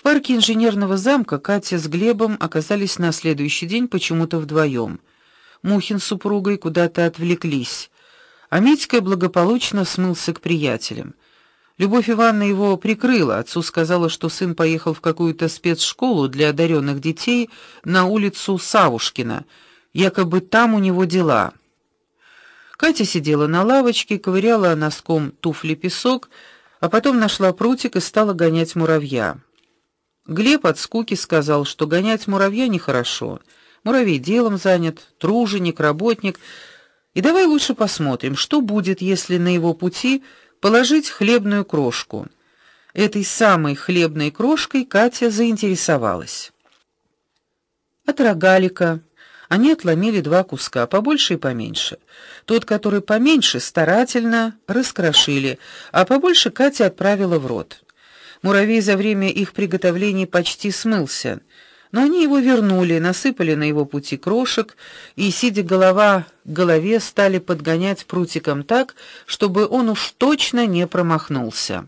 В парке инженерного замка Катя с Глебом оказались на следующий день почему-то вдвоем. Мухин с супругой куда-то отвлеклись, а Митька благополучно смылся к приятелям. Любовь Ивановна его прикрыла. Отцу сказала, что сын поехал в какую-то спецшколу для одаренных детей на улицу Савушкина. Якобы там у него дела. Катя сидела на лавочке, ковыряла носком туфли песок, а потом нашла прутик и стала гонять муравья. Глеб от скуки сказал, что гонять муравья нехорошо. Муравей делом занят, труженик, работник. И давай лучше посмотрим, что будет, если на его пути положить хлебную крошку. Этой самой хлебной крошкой Катя заинтересовалась. От рогалика они отломили два куска, побольше и поменьше. Тот, который поменьше, старательно раскрошили, а побольше Катя отправила в рот. Муравей за время их приготовления почти смылся, но они его вернули, насыпали на его пути крошек и, сидя голова к голове, стали подгонять прутиком так, чтобы он уж точно не промахнулся.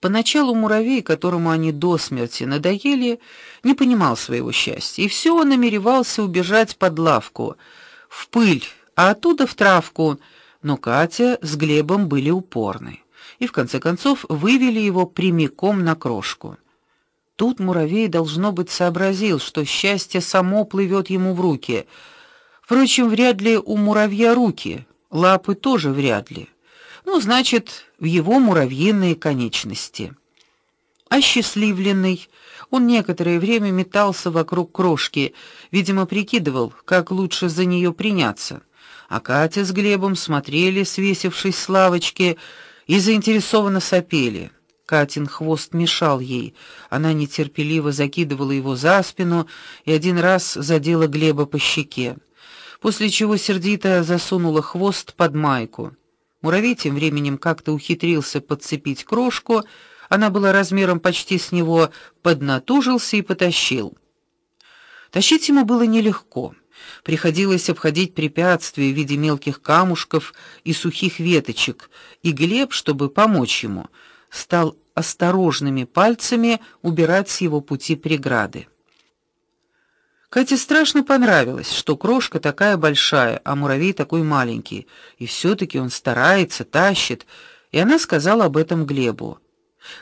Поначалу муравей, которому они до смерти надоели, не понимал своего счастья, и все он намеревался убежать под лавку, в пыль, а оттуда в травку, но Катя с Глебом были упорны и в конце концов вывели его прямиком на крошку. Тут муравей должно быть сообразил, что счастье само плывет ему в руки. Впрочем, вряд ли у муравья руки, лапы тоже вряд ли. Ну, значит, в его муравьиные конечности. Осчастливленный, он некоторое время метался вокруг крошки, видимо, прикидывал, как лучше за нее приняться. А Катя с Глебом смотрели, свесившись с лавочки, и заинтересованно сопели. Катин хвост мешал ей. Она нетерпеливо закидывала его за спину и один раз задела Глеба по щеке, после чего сердито засунула хвост под майку. Муравей тем временем как-то ухитрился подцепить крошку, она была размером почти с него, поднатужился и потащил. Тащить ему было нелегко. Приходилось обходить препятствия в виде мелких камушков и сухих веточек, и Глеб, чтобы помочь ему, стал осторожными пальцами убирать с его пути преграды. Кате страшно понравилось, что крошка такая большая, а муравей такой маленький, и все таки он старается, тащит, и она сказала об этом Глебу.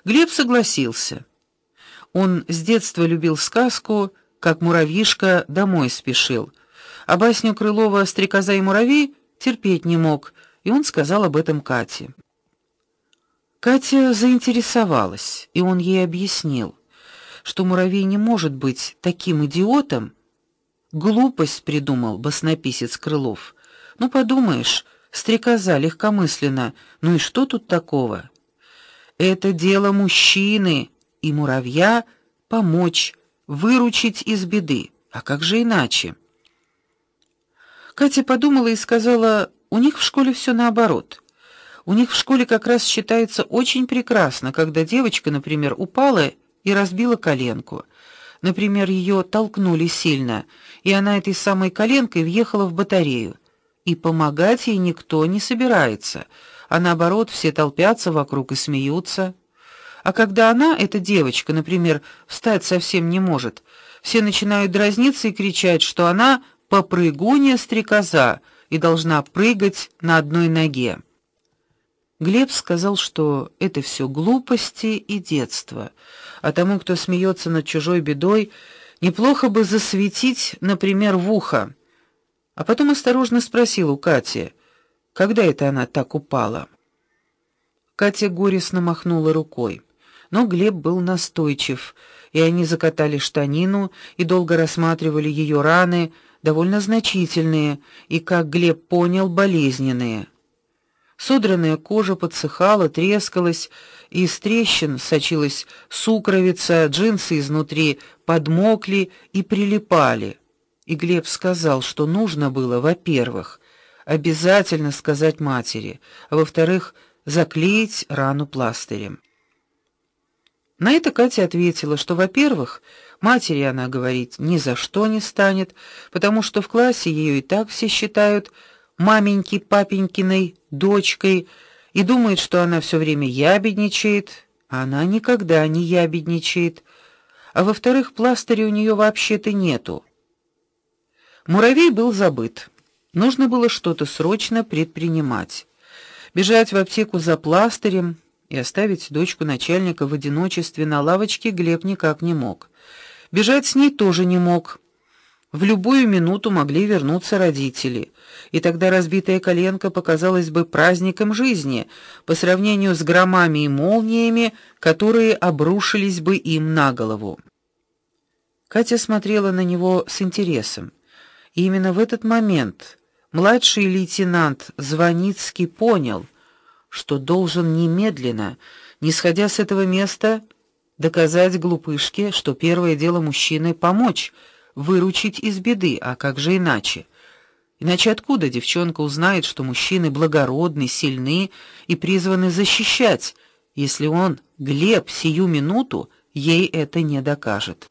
Глеб согласился. Он с детства любил сказку, как муравьишка домой спешил а басню Крылова «Стрекоза и муравей» терпеть не мог, и он сказал об этом Кате. Катя заинтересовалась, и он ей объяснил, что муравей не может быть таким идиотом. Глупость придумал баснописец Крылов. Ну подумаешь, стрекоза легкомысленно. Ну и что тут такого? Это дело мужчины и муравья помочь, выручить из беды. А как же иначе? Катя подумала и сказала: "У них в школе все наоборот. У них в школе как раз считается очень прекрасно, когда девочка, например, упала и разбила коленку. Например, ее толкнули сильно, и она этой самой коленкой въехала в батарею. И помогать ей никто не собирается, а наоборот, все толпятся вокруг и смеются. А когда она, эта девочка, например, встать совсем не может, все начинают дразниться и кричать, что она попрыгунья стрекоза и должна прыгать на одной ноге. Глеб сказал, что это все глупости и детство, а тому, кто смеется над чужой бедой, неплохо бы засветить, например, в ухо. А потом осторожно спросил у Кати: "Когда это она так упала?" Катя горестно махнула рукой, но Глеб был настойчив, и они закатали штанину и долго рассматривали ее раны довольно значительные и, как Глеб понял, болезненные. Содранная кожа подсыхала, трескалась, из трещин сочилась сукровица, джинсы изнутри подмокли и прилипали. И Глеб сказал, что нужно было, во-первых, обязательно сказать матери, а во-вторых, заклеить рану пластырем. На это Катя ответила, что, во-первых, Матери она говорить ни за что не станет, потому что в классе ее и так все считают маменьки-папенькиной дочкой и думают, что она все время ябедничает, Она никогда не ябедничает. А во-вторых, пластыря у нее вообще-то нету. Муравей был забыт. Нужно было что-то срочно предпринимать. Бежать в аптеку за пластырем и оставить дочку начальника в одиночестве на лавочке Глеб никак не мог. Бежать с ней тоже не мог. В любую минуту могли вернуться родители, и тогда разбитая коленка показалась бы праздником жизни по сравнению с громами и молниями, которые обрушились бы им на голову. Катя смотрела на него с интересом. И именно в этот момент младший лейтенант Звоницкий понял, что должен немедленно, не сходя с этого места, доказать глупышке, что первое дело мужчины помочь, выручить из беды, а как же иначе? Иначе откуда девчонка узнает, что мужчины благородны, сильны и призваны защищать, если он, Глеб, сию минуту ей это не докажет?